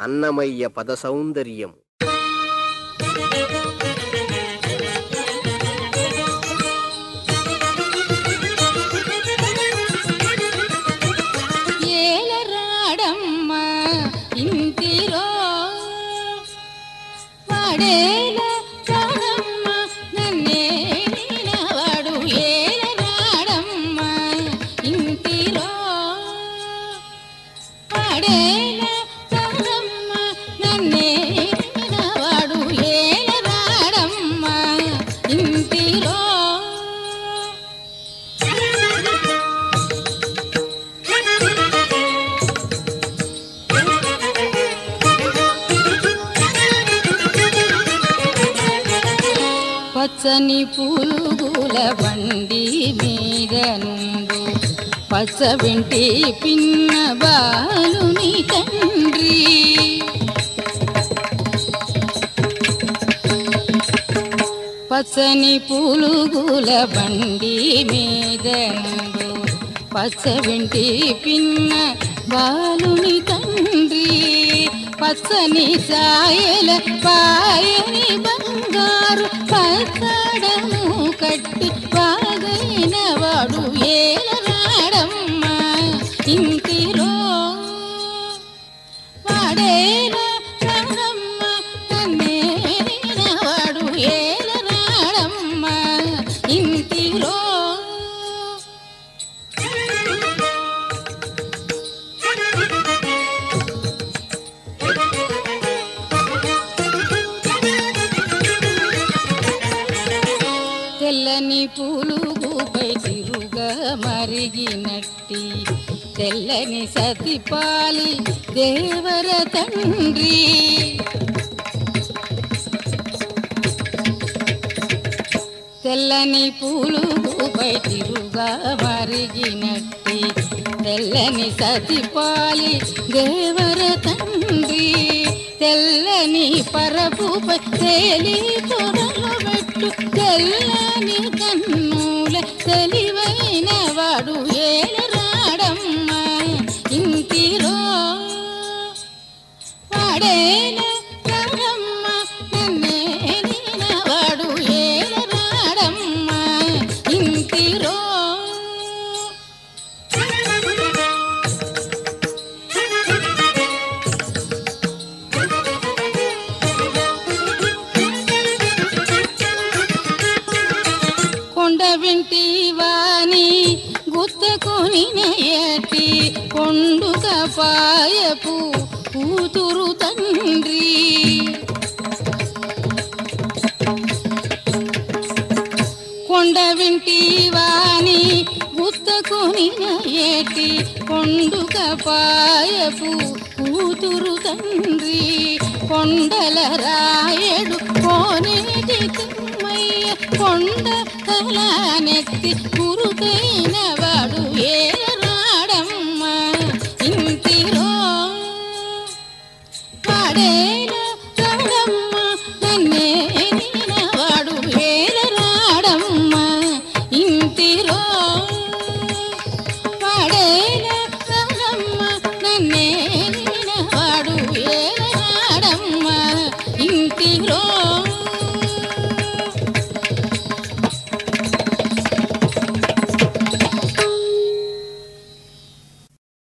అన్నమయ్య పద సౌందర్యము ఏలరాడమ్మ ఇంటిలో వాడేల పచ్చని పులుగుల బండి మీద నుండు పచ్చ వెంటి పిన్న బాలుని తండ్రి. పచ్చని పులుగుల బండి మీద నుండు పచ్చ వెంటి పిన్న బాలుని తండ్రి. పచ్చని సాయల పాయని బండి ಬಂಗಾರು ಪಕ್ಕಡ ಕಟ್ಟಿ ಬಾಗೈನವಾಡು ಏಲನಾಡಮ್ಮ ಇಂತಿರೋ ಮಾಡೇ తెల్లని పూలుగుపై తిరుగా మరిగినట్టి తెల్లని సతిపాలి దేవర తండ్రి. తెల్లని పూలుగుపై తిరుగా మరిగినట్టి తెల్లని సతిపాలి దేవర తండ్రి. తెల్లని పరపుపై తేలి పెట్టు కన్నుల తెలివైన వాడు ఏలరాడమ్మ కొండ వింటివాని గుత్తకొని ఏటి కొండుక పాయపు కూతురు తండ్రి. కొండ వింటివాని గుత్తకొని ఏటి కొండుక పాయపు కూతురు తండ్రి. కొండల రాయడు கொண்ட கலானெத்தி குருகையினவாடு ஏ